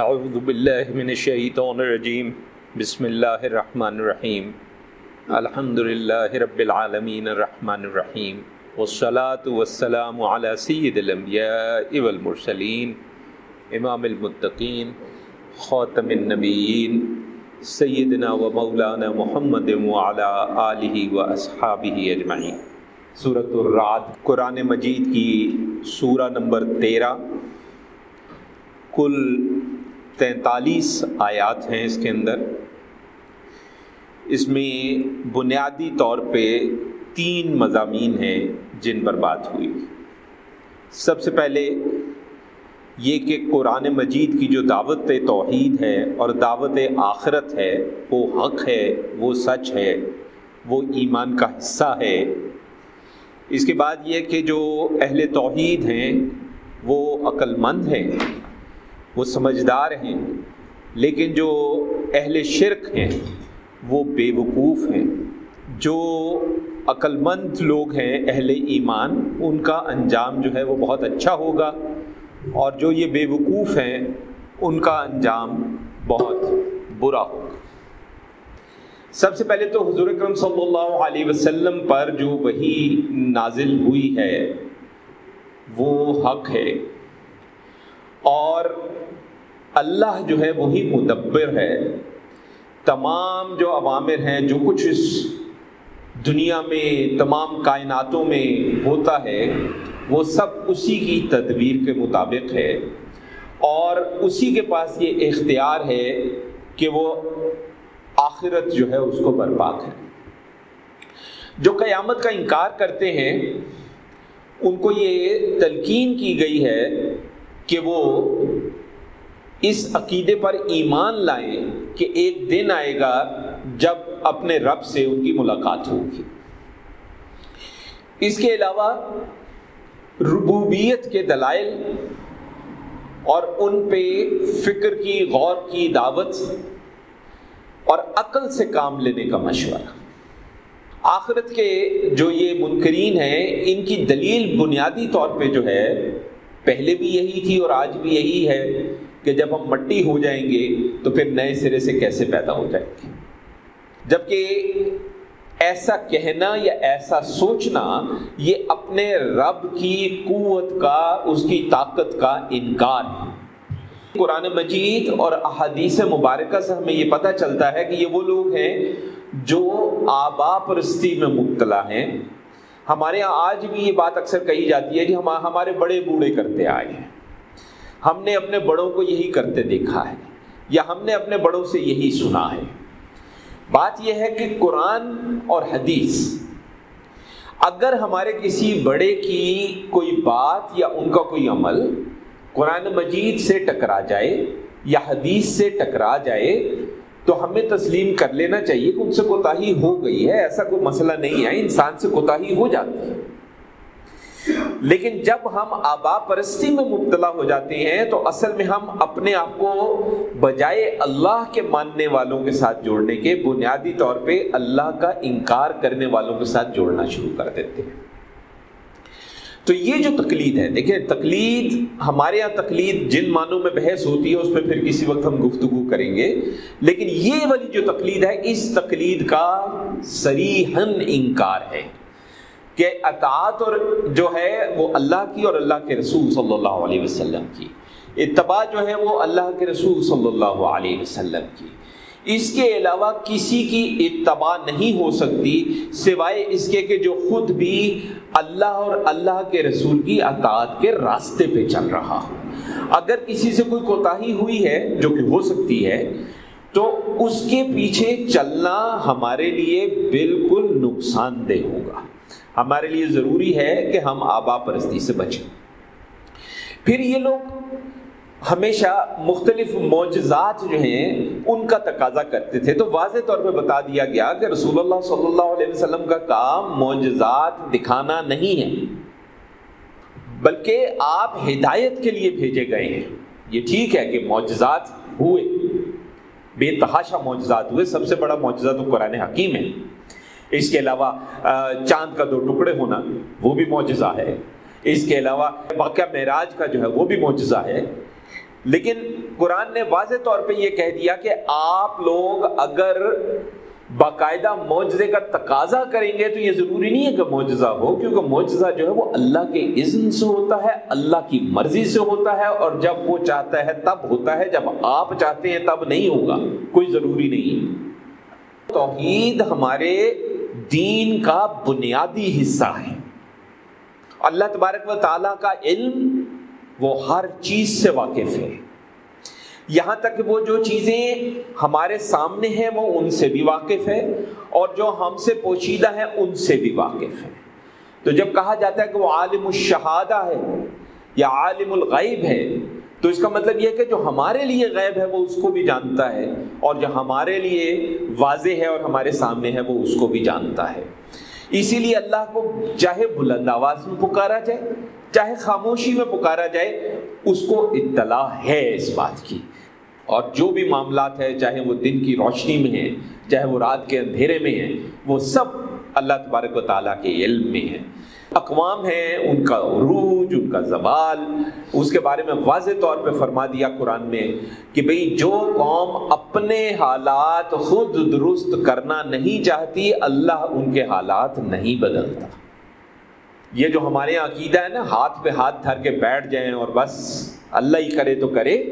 اعوذ باللہ من الشیطان الرجیم بسم اللہ الرحمن الرحیم الحمد للہ رب العالمین الرحمن الرحیم والصلاة والسلام على سید الانبیاء والمرسلین امام المتقین خاتم النبیین سیدنا و مولانا محمد وعلى آلہ و اصحابہ اجمعین سورة الرعد، قرآن مجید کی سورہ نمبر تیرہ. کل تینتالیس آیات ہیں اس کے اندر۔ اس میں بنیادی طور پہ تین مضامین ہیں جن پر بات ہوئی۔ سب سے پہلے یہ کہ قرآن مجید کی جو دعوت توحید ہے اور دعوت آخرت ہے، وہ حق ہے، وہ سچ ہے، وہ ایمان کا حصہ ہے۔ اس کے بعد یہ کہ جو اہل توحید ہیں، وہ عقل مند ہیں۔ وہ سمجھدار ہیں، لیکن جو اہل شرک ہیں، وہ بے وقوف ہیں۔ جو عقل مند لوگ ہیں اہل ایمان، ان کا انجام جو ہے وہ بہت اچھا ہوگا، اور جو یہ بے وقوف ہیں، ان کا انجام بہت برا ہوگا۔ سب سے پہلے تو حضور اکرم صلی اللہ علیہ وسلم پر جو وہی نازل ہوئی ہے، وہ حق ہے۔ اور اللہ جو ہے وہی مدبر ہے۔ تمام جو عوامر ہیں، جو کچھ اس دنیا میں، تمام کائناتوں میں ہوتا ہے، وہ سب اسی کی تدبیر کے مطابق ہے۔ اور اسی کے پاس یہ اختیار ہے کہ وہ آخرت جو ہے اس کو برپا کرے۔ جو قیامت کا انکار کرتے ہیں، ان کو یہ تلقین کی گئی ہے کہ وہ اس عقیدے پر ایمان لائیں کہ ایک دن آئے گا جب اپنے رب سے ان کی ملاقات ہوگی۔ اس کے علاوہ ربوبیت کے دلائل اور ان پہ فکر کی، غور کی دعوت اور عقل سے کام لینے کا مشورہ۔ آخرت کے جو یہ منکرین ہیں، ان کی دلیل بنیادی طور پہ جو ہے پہلے بھی یہی تھی اور آج بھی یہی ہے کہ جب ہم مٹی ہو جائیں گے تو پھر نئے سرے سے کیسے پیدا ہو جائیں گے؟ جبکہ ایسا کہنا یا ایسا سوچنا یہ اپنے رب کی قوت کا، اس کی طاقت کا انکار ہے۔ قرآن مجید اور احادیث مبارکہ سے ہمیں یہ پتہ چلتا ہے کہ یہ وہ لوگ ہیں جو آبا پرستی میں مبتلا ہیں۔ ہمارے یہاں آج بھی یہ بات اکثر کہی جاتی ہے کہ ہم ہمارے بڑے بوڑھے کرتے آئے ہیں۔ ہم نے اپنے بڑوں کو یہی کرتے دیکھا ہے یا ہم نے اپنے بڑوں سے یہی سنا ہے۔ بات یہ ہے کہ قرآن اور حدیث، اگر ہمارے کسی بڑے کی کوئی بات یا ان کا کوئی عمل قرآن مجید سے ٹکرا جائے یا حدیث سے ٹکرا جائے تو ہمیں تسلیم کر لینا چاہیے کہ ان سے کوتاہی ہو گئی ہے، ایسا کوئی مسئلہ نہیں ہے، انسان سے کوتاہی ہو جاتی ہے۔ لیکن جب ہم آبا پرستی میں مبتلا ہو جاتے ہیں، تو اصل میں ہم اپنے آپ کو بجائے اللہ کے ماننے والوں کے ساتھ جوڑنے کے بنیادی طور پہ اللہ کا انکار کرنے والوں کے ساتھ جوڑنا شروع کر دیتے ہیں۔ تو یہ جو تقلید ہے، دیکھیں، تقلید، ہمارے یہاں تقلید جن معنوں میں بحث ہوتی ہے، اس پہ پھر کسی وقت ہم گفتگو کریں گے۔ لیکن یہ والی جو تقلید ہے، اس تقلید کا سریحن انکار ہے کہ اطاعت اور جو ہے وہ اللہ کی اور اللہ کے رسول صلی اللہ علیہ وسلم کی۔ اتباع جو ہے وہ اللہ کے رسول صلی اللہ علیہ وسلم کی۔ اس کے علاوہ کسی کی اتباع نہیں ہو سکتی سوائے اس کے کہ جو خود بھی اللہ اور اللہ کے رسول کی اطاعت کے راستے پہ چل رہا ہو۔ اگر کسی سے کوئی کوتاہی ہوئی ہے، جو کہ ہو سکتی ہے، تو اس کے پیچھے چلنا ہمارے لیے بالکل نقصان دہ ہوگا۔ ہمارے لیے ضروری ہے کہ ہم آبا پرستی سے بچیں۔ پھر یہ لوگ ہمیشہ مختلف معجزات جو ہیں ان کا تقاضا کرتے تھے۔ تو واضح طور پہ بتا دیا گیا کہ رسول اللہ صلی اللہ علیہ وسلم کا کام معجزات دکھانا نہیں ہے، بلکہ آپ ہدایت کے لیے بھیجے گئے ہیں۔ یہ ٹھیک ہے کہ معجزات ہوئے، بے تحاشا معجزات ہوئے۔ سب سے بڑا معجزہ تو قرآن حکیم ہے۔ اس کے علاوہ چاند کا دو ٹکڑے ہونا وہ بھی معجزہ ہے۔ اس کے علاوہ، واقعہ معراج کا جو ہے وہ بھی معجزہ ہے۔ لیکن قرآن نے واضح طور پہ یہ کہہ دیا کہ آپ لوگ اگر باقاعدہ معجزے کا تقاضا کریں گے تو یہ ضروری نہیں ہے کہ معجزہ ہو، کیونکہ معجزہ جو ہے وہ اللہ کے اذن سے ہوتا ہے، اللہ کی مرضی سے ہوتا ہے اور جب وہ چاہتا ہے تب ہوتا ہے، جب آپ چاہتے ہیں تب نہیں ہوگا، کوئی ضروری نہیں۔ توحید ہمارے دین کا بنیادی حصہ ہے۔ اللہ تبارک و تعالیٰ کا علم وہ ہر چیز سے واقف ہے۔ یہاں تک وہ جو چیزیں ہمارے سامنے ہیں، وہ ان سے بھی واقف ہے اور جو ہم سے پوشیدہ ہیں، ان سے بھی واقف ہے تو جب کہا جاتا ہے کہ وہ عالم الشہادہ ہے یا عالم الغیب ہے، تو اس کا مطلب یہ کہ جو ہمارے لیے غیب ہے، وہ اس کو بھی جانتا ہے اور جو ہمارے لیے واضح ہے اور ہمارے سامنے ہے، وہ اس کو بھی جانتا ہے۔ اسی لیے اللہ کو چاہے بلند آواز میں پکارا جائے چاہے خاموشی میں پکارا جائے، اس کو اطلاع ہے اس بات کی۔ اور جو بھی معاملات ہے چاہے وہ دن کی روشنی میں ہیں، چاہے وہ رات کے اندھیرے میں ہیں، وہ سب اللہ تبارک و تعالیٰ کے علم میں ہیں۔ اقوام ہیں، ان کا عروج، ان کا زوال۔ اس کے بارے میں واضح طور پہ فرما دیا قرآن میں کہ بھئی جو قوم اپنے حالات خود درست کرنا نہیں چاہتی، اللہ ان کے حالات نہیں بدلتا۔ یہ جو ہمارے یہاں عقیدہ ہے نا، ہاتھ پہ ہاتھ دھر کے بیٹھ جائیں اور بس اللہ ہی کرے تو کرے،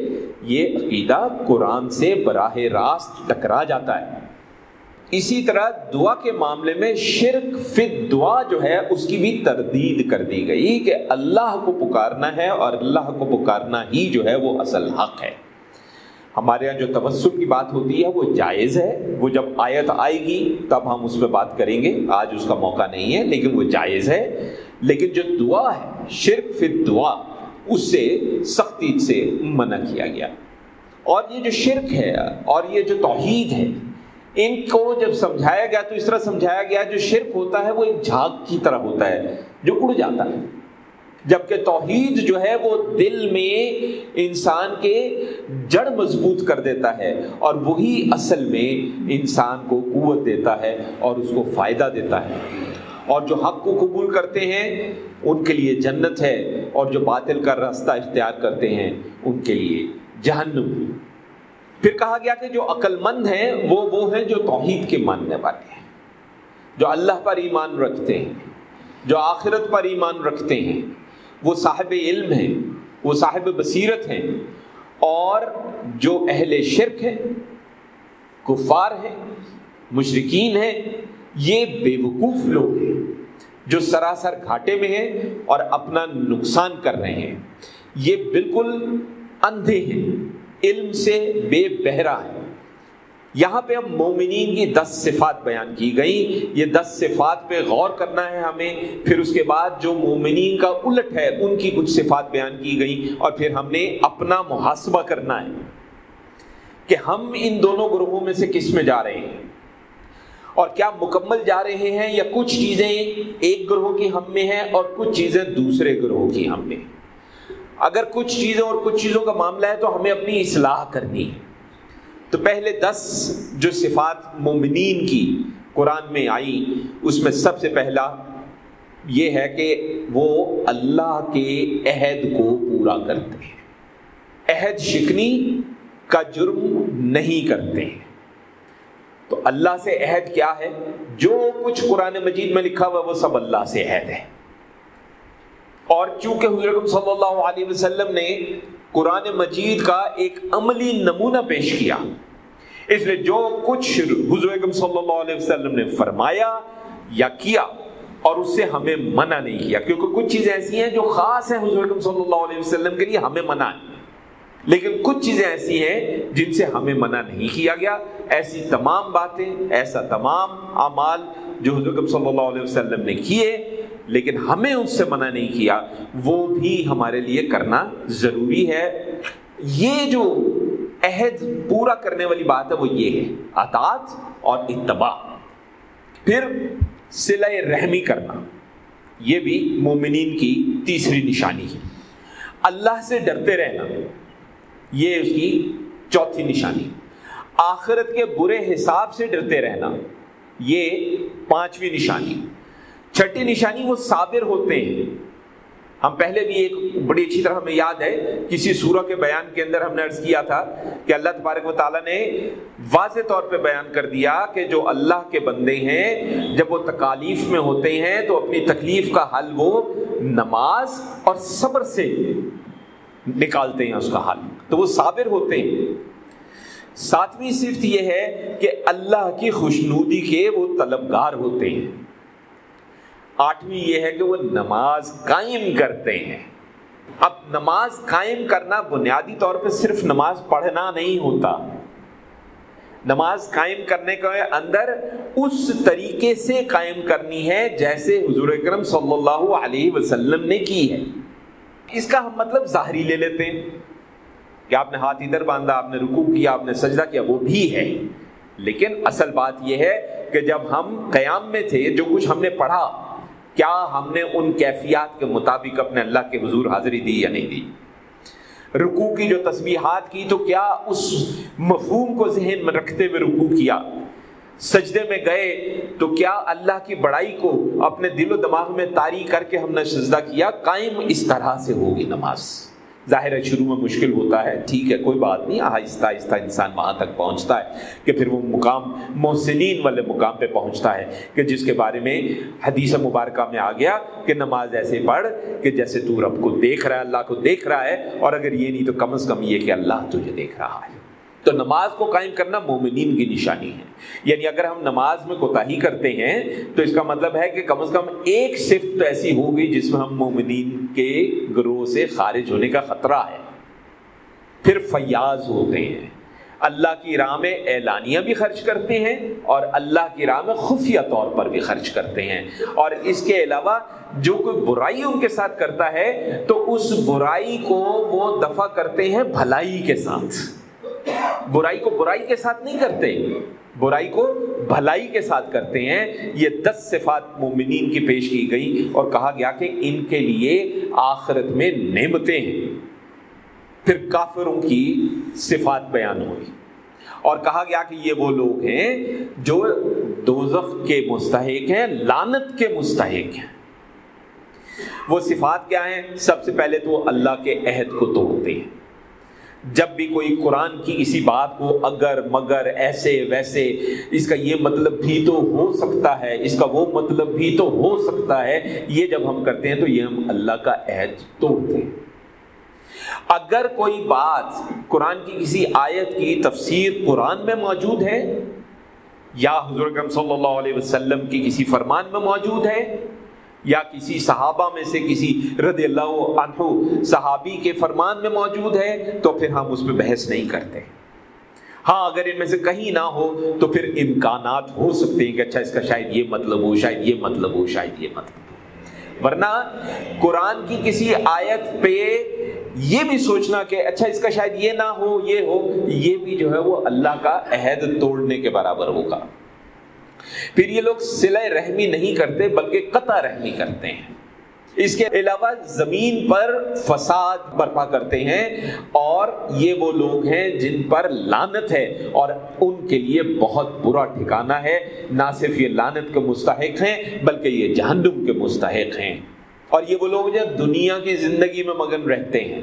یہ عقیدہ قرآن سے براہ راست ٹکرا جاتا ہے۔ اسی طرح دعا کے معاملے میں شرک فت دعا جو ہے، اس کی بھی تردید کر دی گئی کہ اللہ کو پکارنا ہے اور اللہ کو پکارنا ہی جو ہے، وہ اصل حق ہے۔ ہمارے یہاں جو تبسر کی بات ہوتی ہے، وہ جائز ہے۔ وہ جب آیت آئے گی، تب ہم اس پہ بات کریں گے۔ آج اس کا موقع نہیں ہے، لیکن وہ جائز ہے۔ لیکن جو دعا ہے، شرک فت دعا اس سے سختی سے منع کیا گیا۔ اور یہ جو شرک ہے، اور یہ جو توحید ہے، ان کو جب سمجھایا گیا تو اس طرح سمجھایا گیا، جو شرک ہوتا ہے، وہ ایک جھاگ کی طرح ہوتا ہے، جو اڑ جاتا ہے۔ جبکہ توحید جو ہے، وہ دل میں انسان کے جڑ مضبوط کر دیتا ہے، اور وہی اصل میں انسان کو قوت دیتا ہے، اور اس کو فائدہ دیتا ہے۔ اور جو حق کو قبول کرتے ہیں، ان کے لیے جنت ہے اور جو باطل کا راستہ اختیار کرتے ہیں، ان کے لیے جہنم پھر کہا گیا کہ جو عقل مند ہیں، وہ وہ ہیں جو توحید کے ماننے والے ہیں، جو اللہ پر ایمان رکھتے ہیں، جو آخرت پر ایمان رکھتے ہیں۔ وہ صاحب علم ہیں، وہ صاحب بصیرت ہیں اور جو اہل شرک ہیں، کفار ہیں مشرقین ہیں یہ بے وقوف لوگ ہیں جو سراسر گھاٹے میں ہیں اور اپنا نقصان کر رہے ہیں۔ یہ بالکل اندھے ہیں، علم سے بے بہرا ہے یہاں پہ اب مومنین کی دس صفات بیان کی گئی یہ دس صفات پہ غور کرنا ہے ہمیں۔ پھر اس کے بعد جو مومنین کا الٹ ہے، ان کی کچھ صفات بیان کی گئی اور پھر ہم نے اپنا محاسبہ کرنا ہے کہ ہم ان دونوں گروہوں میں سے کس میں جا رہے ہیں۔ اور کیا مکمل جا رہے ہیں یا کچھ چیزیں ایک گروہ کی ہم میں ہیں اور کچھ چیزیں دوسرے گروہ کی ہم میں اگر کچھ چیزوں اور کچھ چیزوں کا معاملہ ہے تو ہمیں اپنی اصلاح کرنی ہے۔ تو پہلے دس جو صفات مومنین کی قرآن میں آئی اس میں سب سے پہلا یہ ہے کہ وہ اللہ کے عہد کو پورا کرتے ہیں۔ عہد شکنی کا جرم نہیں کرتے ہیں۔ تو اللہ سے عہد کیا ہے؟ جو کچھ قرآن مجید میں لکھا ہوا وہ سب اللہ سے عہد ہے۔ اور چونکہ حضرت صلی اللہ علیہ وسلم نے قرآن مجید کا ایک عملی نمونہ پیش کیا، اس لیے جو کچھ حضور صلی اللہ علیہ وسلم نے فرمایا یا کیا، اور اس سے ہمیں منع نہیں کیا۔ کیونکہ کچھ چیزیں ایسی ہیں جو خاص ہیں حضور صلی اللہ علیہ وسلم کے لیے ہمیں منع ہے لیکن کچھ چیزیں ایسی ہیں جن سے ہمیں منع نہیں کیا گیا۔ ایسی تمام باتیں، ایسا تمام اعمال جو حضور صلی اللہ علیہ وسلم نے کیے، لیکن ہمیں اس سے منع نہیں کیا، وہ بھی ہمارے لیے کرنا ضروری ہے۔ یہ جو عہد پورا کرنے والی بات ہے، وہ یہ ہے، اطاعت اور اتباع۔ پھر سلح رحمی کرنا، یہ بھی مومنین کی تیسری نشانی ہے۔ اللہ سے ڈرتے رہنا۔ یہ اس کی چوتھی نشانی۔ آخرت کے برے حساب سے ڈرتے رہنا، یہ پانچویں نشانی۔ چھٹی نشانی وہ صابر ہوتے ہیں۔ ہم پہلے بھی ایک بڑی اچھی طرح ہمیں یاد ہے، کسی سورہ کے بیان کے اندر ہم نے عرض کیا تھا کہ اللہ تبارک و تعالیٰ نے واضح طور پہ بیان کر دیا کہ جو اللہ کے بندے ہیں، جب وہ تکالیف میں ہوتے ہیں تو اپنی تکلیف کا حل وہ نماز اور صبر سے نکالتے ہیں اس کا حل تو وہ صابر ہوتے ہیں۔ ساتویں صفت یہ ہے کہ اللہ کی خوشنودی کے وہ طلبگار ہوتے ہیں۔ آٹھویں یہ ہے کہ وہ نماز قائم کرتے ہیں۔ اب نماز قائم کرنا بنیادی طور پہ صرف نماز پڑھنا نہیں ہوتا۔ نماز قائم کرنے کے اندر اس طریقے سے قائم کرنی ہے جیسے حضور اکرم صلی اللہ علیہ وسلم نے کی ہے۔ اس کا ہم مطلب ظاہری لے لیتے ہیں کہ آپ نے ہاتھ ادھر باندھا، آپ نے رکوع کیا، آپ نے سجدہ کیا، وہ بھی ہے۔ لیکن اصل بات یہ ہے کہ جب ہم قیام میں تھے، جو کچھ ہم نے پڑھا، کیا ہم نے ان کیفیات کے مطابق اپنے اللہ کے حضور حاضری دی یا نہیں دی؟ رکوع کی جو تسبیحات کی، تو کیا اس مفہوم کو ذہن میں رکھتے ہوئے رکوع کیا؟ سجدے میں گئے، تو کیا اللہ کی بڑائی کو اپنے دل و دماغ میں تاری کر کے ہم نے سجدہ کیا؟ قائم اس طرح سے ہوگی نماز۔ ظاہر ہے شروع میں مشکل ہوتا ہے، ٹھیک ہے، کوئی بات نہیں، آہستہ آہستہ انسان وہاں تک پہنچتا ہے کہ پھر وہ مقام محسنین والے مقام پہ پہنچتا ہے کہ جس کے بارے میں حدیث مبارکہ میں آ گیا کہ نماز ایسے پڑھ کہ جیسے تو رب کو دیکھ رہا ہے، اللہ کو دیکھ رہا ہے، اور اگر یہ نہیں تو کم از کم یہ کہ اللہ تجھے دیکھ رہا ہے۔ تو نماز کو قائم کرنا مومنین کی نشانی ہے۔ یعنی اگر ہم نماز میں کوتاہی کرتے ہیں، تو اس کا مطلب ہے کہ کم از کم ایک صفت تو ایسی ہوگی جس میں ہم مومنین کے گروہ سے خارج ہونے کا خطرہ ہے۔ پھر فیاض ہوتے ہیں۔ اللہ کی راہ میں اعلانیہ بھی خرچ کرتے ہیں اور اللہ کی راہ میں خفیہ طور پر بھی خرچ کرتے ہیں۔ اور اس کے علاوہ جو کوئی برائی ان کے ساتھ کرتا ہے، تو اس برائی کو وہ دفع کرتے ہیں بھلائی کے ساتھ۔ برائی کو برائی کے ساتھ نہیں کرتے، برائی کو بھلائی کے ساتھ کرتے ہیں۔ یہ دس صفات مومنین کی پیش کی گئی اور کہا گیا کہ ان کے لیے آخرت میں نعمتیں ہیں۔ پھر کافروں کی صفات بیان ہوئی۔ اور کہا گیا کہ یہ وہ لوگ ہیں جو دوزخ کے مستحق ہیں لانت کے مستحق ہیں۔ وہ صفات کیا ہیں؟ سب سے پہلے تو اللہ کے عہد کو توڑتے ہیں۔ جب بھی کوئی قرآن کی کسی بات کو اگر مگر ایسے ویسے، اس کا یہ مطلب بھی تو ہو سکتا ہے، اس کا وہ مطلب بھی تو ہو سکتا ہے، یہ جب ہم کرتے ہیں تو یہ ہم اللہ کا عہد توڑتے ہیں۔ اگر کوئی بات قرآن کی کسی آیت کی تفسیر قرآن میں موجود ہے، یا حضور صلی اللہ علیہ وسلم کی کسی فرمان میں موجود ہے یا کسی صحابہ میں سے کسی رضی اللہ عنہ صحابی کے فرمان میں موجود ہے، تو پھر ہم اس پہ بحث نہیں کرتے۔ ہاں اگر ان میں سے کہیں نہ ہو، تو پھر امکانات ہو سکتے ہیں کہ اچھا اس کا شاید یہ مطلب ہو، شاید یہ مطلب ہو، شاید یہ مطلب ہو۔ ورنہ قرآن کی کسی آیت پہ یہ بھی سوچنا کہ اچھا اس کا شاید یہ نہ ہو، یہ ہو، یہ بھی جو ہے وہ اللہ کا عہد توڑنے کے برابر ہوگا۔ پھر یہ لوگ سلح رحمی نہیں کرتے، بلکہ قطع رحمی کرتے ہیں۔ اس کے علاوہ زمین پر فساد برپا کرتے ہیں، اور یہ وہ لوگ ہیں جن پر لانت ہے، اور ان کے لیے بہت برا ٹھکانا ہے۔ نہ صرف یہ لانت کے مستحق ہیں، بلکہ یہ جہنم کے مستحق ہیں۔ اور یہ وہ لوگ جو دنیا کی زندگی میں مگن رہتے ہیں۔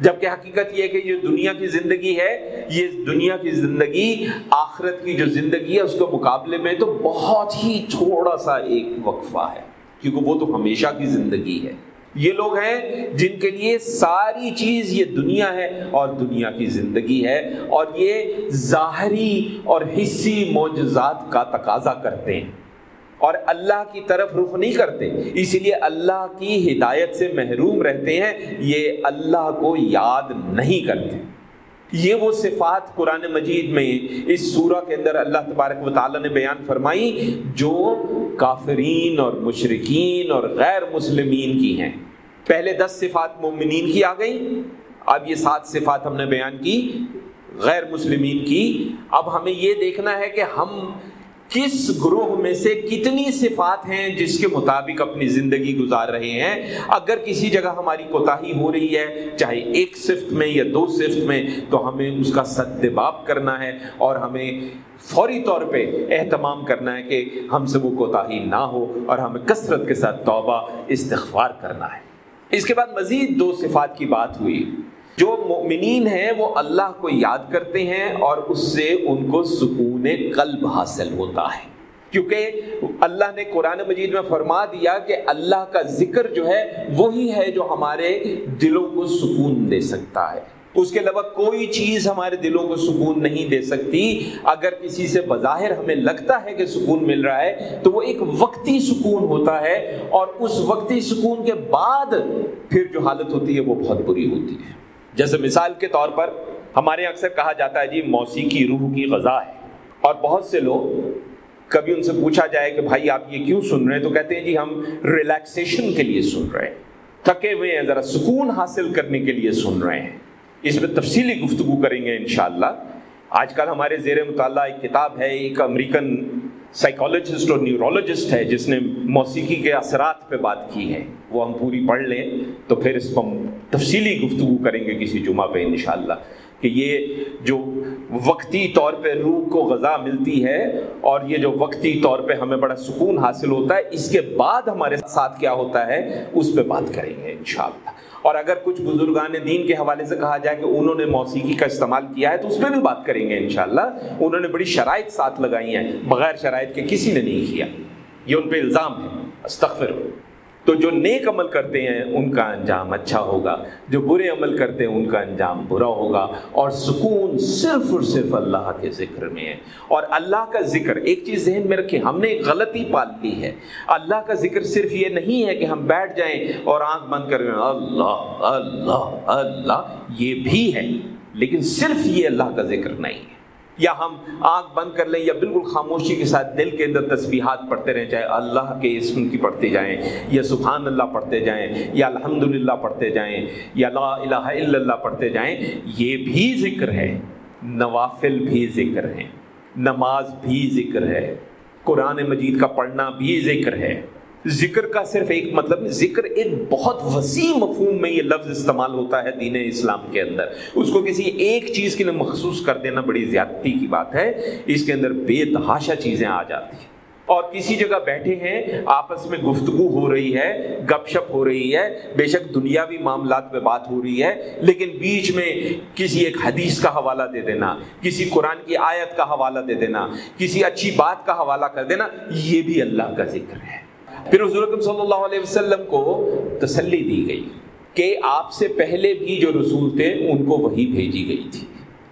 جبکہ حقیقت یہ کہ یہ دنیا کی زندگی ہے، یہ دنیا کی زندگی آخرت کی جو زندگی ہے، اس کے مقابلے میں تو بہت ہی تھوڑا سا ایک وقفہ ہے، کیونکہ وہ تو ہمیشہ کی زندگی ہے۔ یہ لوگ ہیں جن کے لیے ساری چیز یہ دنیا ہے اور دنیا کی زندگی ہے، اور یہ ظاہری اور حصی معجزات کا تقاضا کرتے ہیں۔ اور اللہ کی طرف رخ نہیں کرتے۔ اسی لیے اللہ کی ہدایت سے محروم رہتے ہیں، یہ اللہ کو یاد نہیں کرتے۔ یہ وہ صفات قرآن مجید میں اس سورہ کے اندر اللہ تبارک و تعالیٰ نے بیان فرمائی، جو کافرین اور مشرقین اور غیر مسلمین کی ہیں۔ پہلے دس صفات مومنین کی آ گئی اب یہ سات صفات ہم نے بیان کی، غیر مسلمین کی۔ اب ہمیں یہ دیکھنا ہے کہ ہم کس گروہ میں سے کتنی صفات ہیں جس کے مطابق اپنی زندگی گزار رہے ہیں؟ اگر کسی جگہ ہماری کوتاہی ہو رہی ہے، چاہے ایک صفت میں یا دو صفت میں، تو ہمیں اس کا سدباب کرنا ہے اور ہمیں فوری طور پہ اہتمام کرنا ہے کہ ہم سے وہ کوتاہی نہ ہو اور ہمیں کثرت کے ساتھ توبہ، استغفار کرنا ہے۔ اس کے بعد مزید دو صفات کی بات ہوئی۔ جو مؤمنین ہیں وہ اللہ کو یاد کرتے ہیں اور اس سے ان کو سکون قلب حاصل ہوتا ہے۔ کیونکہ اللہ نے قرآن مجید میں فرما دیا کہ اللہ کا ذکر جو ہے وہی ہے جو ہمارے دلوں کو سکون دے سکتا ہے۔ اس کے علاوہ کوئی چیز ہمارے دلوں کو سکون نہیں دے سکتی۔ اگر کسی سے بظاہر ہمیں لگتا ہے کہ سکون مل رہا ہے، تو وہ ایک وقتی سکون ہوتا ہے اور اس وقتی سکون کے بعد پھر جو حالت ہوتی ہے وہ بہت بری ہوتی ہے۔ جیسے مثال کے طور پر ہمارے اکثر کہا جاتا ہے جی موسیقی روح کی غذا ہے۔ اور بہت سے لوگ کبھی ان سے پوچھا جائے کہ بھائی، آپ یہ کیوں سن رہے ہیں؟ تو کہتے ہیں جی ہم ریلیکسیشن کے لیے سن رہے ہیں۔ تھکے ہوئے ہیں، ذرا سکون حاصل کرنے کے لیے سن رہے ہیں۔ اس میں تفصیلی گفتگو کریں گے انشاءاللہ۔ آج کل ہمارے زیر مطالعہ ایک کتاب ہے، ایک امریکن سائیکالوجسٹ اور نیورولوجسٹ ہے جس نے موسیقی کے اثرات پہ بات کی ہے۔ وہ ہم پوری پڑھ لیں تو پھر اس پر تفصیلی گفتگو کریں گے کسی جمعہ پہ انشاءاللہ کہ یہ جو وقتی طور پہ روح کو غذا ملتی ہے اور یہ جو وقتی طور پہ ہمیں بڑا سکون حاصل ہوتا ہے، اس کے بعد ہمارے ساتھ کیا ہوتا ہے، اس پہ بات کریں گے انشاءاللہ۔ اور اگر کچھ بزرگان دین کے حوالے سے کہا جائے کہ انہوں نے موسیقی کا استعمال کیا ہے تو اس پہ بھی بات کریں گے انشاءاللہ۔ انہوں نے بڑی شرائط ساتھ لگائی ہیں، بغیر شرائط کے کسی نے نہیں کیا۔ یہ ان پہ الزام ہے۔ استغفر تو جو نیک عمل کرتے ہیں، ان کا انجام اچھا ہوگا۔ جو برے عمل کرتے ہیں، ان کا انجام برا ہوگا۔ اور سکون صرف اور صرف اللہ کے ذکر میں ہے۔ اور اللہ کا ذکر، ایک چیز ذہن میں رکھیں، ہم نے ایک غلطی پال لی ہے۔ اللہ کا ذکر صرف یہ نہیں ہے کہ ہم بیٹھ جائیں اور آنکھ بند کر اللہ اللہ اللہ، یہ بھی ہے۔ لیکن صرف یہ اللہ کا ذکر نہیں ہے۔ یا ہم آنکھ بند کر لیں یا بالکل خاموشی کے ساتھ دل کے اندر تسبیحات پڑھتے رہیں، چاہے اللہ کے اسم کی پڑھتے جائیں یا سبحان اللہ پڑھتے جائیں یا الحمد للہ پڑھتے جائیں یا لا الہ الا اللہ پڑھتے جائیں، یہ بھی ذکر ہے، نوافل بھی ذکر ہیں، نماز بھی ذکر ہے، قرآن مجید کا پڑھنا بھی ذکر ہے۔ ذکر کا صرف ایک مطلب ذکر ایک بہت وسیع مفہوم میں یہ لفظ استعمال ہوتا ہے دین اسلام کے اندر۔ اس کو کسی ایک چیز کے لیے مخصوص کر دینا بڑی زیادتی کی بات ہے۔ اس کے اندر بے تحاشا چیزیں آ جاتی ہیں۔ اور کسی جگہ بیٹھے ہیں، آپس میں گفتگو ہو رہی ہے، گپ شپ ہو رہی ہے، بے شک دنیاوی معاملات پہ بات ہو رہی ہے، لیکن بیچ میں کسی ایک حدیث کا حوالہ دے دینا، کسی قرآن کی آیت کا حوالہ دے دینا، کسی اچھی بات کا حوالہ کر دینا، یہ بھی اللہ کا ذکر ہے۔ پھر حضور صلی اللہ علیہ وسلم کو تسلی دی گئی کہ آپ سے پہلے بھی جو رسول تھے، ان کو وہی بھیجی گئی تھی۔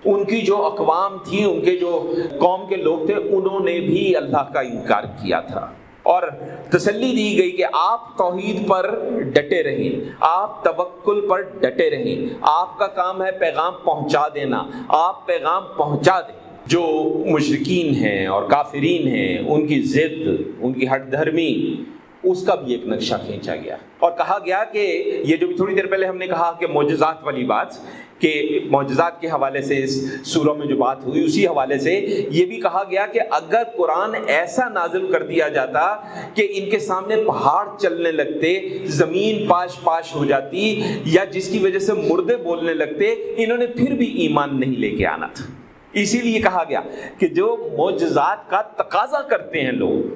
ان کی جو اقوام تھی، ان کے جو قوم کے لوگ تھے، انہوں نے بھی اللہ کا انکار کیا تھا۔ اور تسلی دی گئی کہ آپ توحید پر ڈٹے رہیں، آپ توکل پر ڈٹے رہیں۔ آپ کا کام ہے پیغام پہنچا دینا، آپ پیغام پہنچا دیں۔ جو مشرقین ہیں اور کافرین ہیں، ان کی ضد، ان کی ہٹ دھرمی اس کا بھی ایک نقشہ کھینچا گیا۔ اور کہا گیا کہ یہ جو بھی تھوڑی دیر پہلے ہم نے کہا کہ معجزات والی بات، کہ معجزات کے حوالے سے اس سوروں میں جو بات ہوئی، اسی حوالے سے یہ بھی کہا گیا کہ اگر قرآن ایسا نازل کر دیا جاتا کہ ان کے سامنے پہاڑ چلنے لگتے، زمین پاش پاش ہو جاتی یا جس کی وجہ سے مردے بولنے لگتے، انہوں نے پھر بھی ایمان نہیں لے کے آنا تھا۔ اسی لیے کہا گیا کہ جو معجزات کا تقاضا کرتے ہیں لوگ،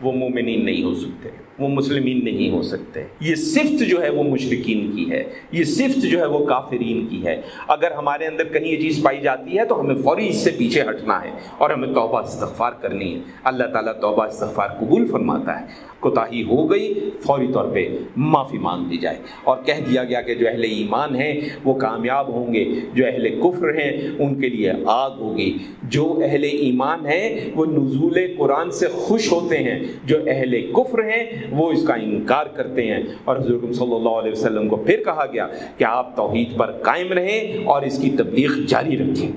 وہ مومنین نہیں ہو سکتے۔ وہ مسلمین نہیں ہو سکتے۔ یہ صفت جو ہے وہ مشرقین کی ہے۔ یہ صفت جو ہے وہ کافرین کی ہے۔ اگر ہمارے اندر کہیں یہ چیز پائی جاتی ہے تو ہمیں فوری اس سے پیچھے ہٹنا ہے اور ہمیں توبہ استغفار کرنی ہے۔ اللہ تعالیٰ توبہ استغفار قبول فرماتا ہے۔ کوتاہی ہو گئی، فوری طور پہ معافی مانگ دی جائے۔ اور کہہ دیا گیا کہ جو اہل ایمان ہیں وہ کامیاب ہوں گے، جو اہل کفر ہیں ان کے لیے آگ ہوگی۔ جو اہل ایمان ہیں وہ نزول قرآن سے خوش ہوتے ہیں۔ جو اہل کفر ہیں وہ اس کا انکار کرتے ہیں۔ اور حضور صلی اللہ علیہ وسلم کو پھر کہا گیا کہ آپ توحید پر قائم رہیں اور اس کی تبلیغ جاری رکھیں۔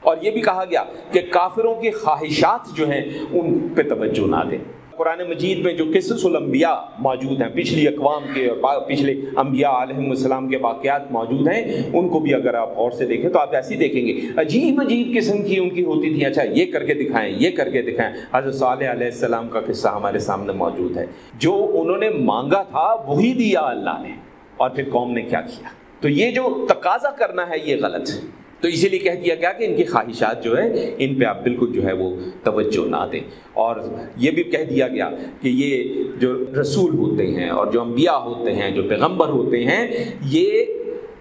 اور یہ بھی کہا گیا کہ کافروں کی خواہشات جو ہیں ان پہ توجہ نہ دیں۔ قرآن مجید میں جو قصص الانبیاء موجود ہیں، پچھلی اقوام کے اور پچھلے انبیاء علیہ السلام کے واقعات موجود ہیں، ان کو بھی اگر آپ غور سے دیکھیں تو آپ ایسے ہی دیکھیں گے۔ عجیب عجیب قسم کی ان کی ہوتی تھی اچھا یہ کر کے دکھائیں، یہ کر کے دکھائیں۔ حضرت صالح علیہ السلام کا قصہ ہمارے سامنے موجود ہے۔ جو انہوں نے مانگا تھا، وہی دیا اللہ نے۔ اور پھر قوم نے کیا کیا؟ تو یہ جو تقاضا کرنا ہے، یہ غلط ہے۔ تو اسی لیے کہہ دیا گیا کہ ان کی خواہشات جو ہے ان پہ آپ بالکل جو ہے وہ توجہ نہ دیں۔ اور یہ بھی کہہ دیا گیا کہ یہ جو رسول ہوتے ہیں اور جو انبیاء ہوتے ہیں، جو پیغمبر ہوتے ہیں، یہ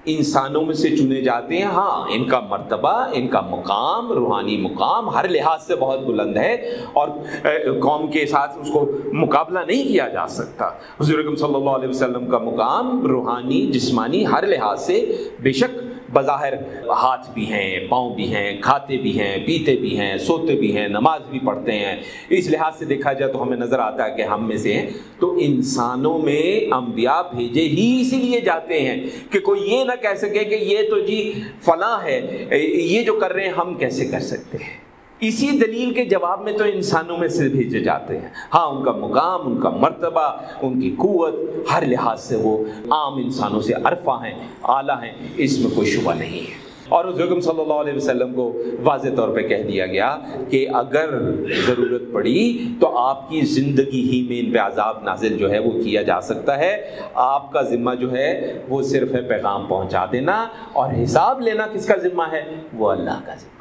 انسانوں میں سے چنے جاتے ہیں۔ ہاں ان کا مرتبہ، ان کا مقام، روحانی مقام ہر لحاظ سے بہت بلند ہے۔ اور قوم کے ساتھ اس کو مقابلہ نہیں کیا جا سکتا۔ حضور صلی اللہ علیہ وسلم کا مقام، روحانی، جسمانی ہر لحاظ سے بے شک بظاہر ہاتھ بھی ہیں، پاؤں بھی ہیں، کھاتے بھی ہیں، پیتے بھی ہیں، سوتے بھی ہیں، نماز بھی پڑھتے ہیں۔ اس لحاظ سے دیکھا جائے تو ہمیں نظر آتا ہے کہ ہم میں سے ہیں تو انسانوں میں انبیاء بھیجے ہی اسی لیے جاتے ہیں کہ کوئی یہ نہ کہہ سکے کہ یہ تو جی فلاں ہے، یہ جو کر رہے ہیں ہم کیسے کر سکتے ہیں؟ اسی دلیل کے جواب میں تو انسانوں میں سے بھیجے جاتے ہیں۔ ہاں ان کا مقام، ان کا مرتبہ، ان کی قوت، ہر لحاظ سے وہ عام انسانوں سے عرفہ ہیں، اعلیٰ ہیں، اس میں کوئی شبہ نہیں ہے۔ اور اس حکم صلی اللہ علیہ وسلم کو واضح طور پہ کہہ دیا گیا کہ اگر ضرورت پڑی تو آپ کی زندگی ہی میں ان پہ عذاب نازل جو ہے وہ کیا جا سکتا ہے۔ آپ کا ذمہ جو ہے وہ صرف ہے پیغام پہنچا دینا اور حساب لینا کس کا ذمہ ہے؟ وہ اللہ کا ذمہ۔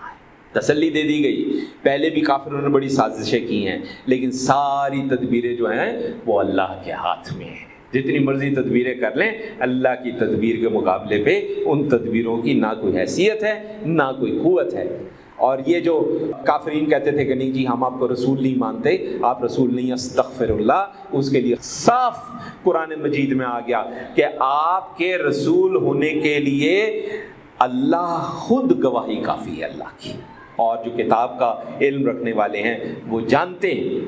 تسلی دے دی گئی۔ پہلے بھی کافروں نے بڑی سازشیں کی ہیں، لیکن ساری تدبیریں جو ہیں، وہ اللہ کے ہاتھ میں ہیں۔ جتنی مرضی تدبیریں کر لیں، اللہ کی تدبیر کے مقابلے پہ ان تدبیروں کی نہ کوئی حیثیت ہے، نہ کوئی قوت ہے۔ اور یہ جو کافرین کہتے تھے کہ نہیں جی ہم آپ کو رسول نہیں مانتے، آپ رسول نہیں، استغفر اللہ، اس کے لیے صاف قرآن مجید میں آ گیا کہ آپ کے رسول ہونے کے لیے اللہ خود گواہی کافی ہے اللہ کی۔ اور جو کتاب کا علم رکھنے والے ہیں، وہ جانتے ہیں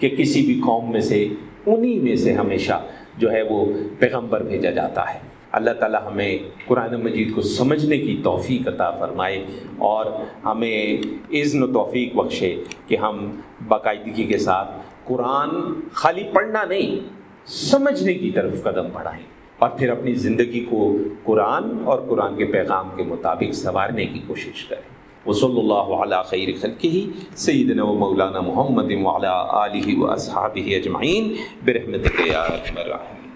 کہ کسی بھی قوم میں سے، انہی میں سے ہمیشہ جو ہے وہ پیغمبر بھیجا جاتا ہے۔ اللہ تعالیٰ ہمیں قرآن مجید کو سمجھنے کی توفیق عطا فرمائے اور ہمیں عزن و توفیق بخشے کہ ہم باقاعدگی کے ساتھ قرآن خالی پڑھنا نہیں، سمجھنے کی طرف قدم بڑھائیں اور پھر اپنی زندگی کو قرآن اور قرآن کے پیغام کے مطابق سنوارنے کی کوشش کریں۔ وصلی اللہ علیہ خیر خلقہ، سیدنا و مولانا محمد وعلی آلہ و اصحابہ اجمعین، برحمتک یا الرحیم۔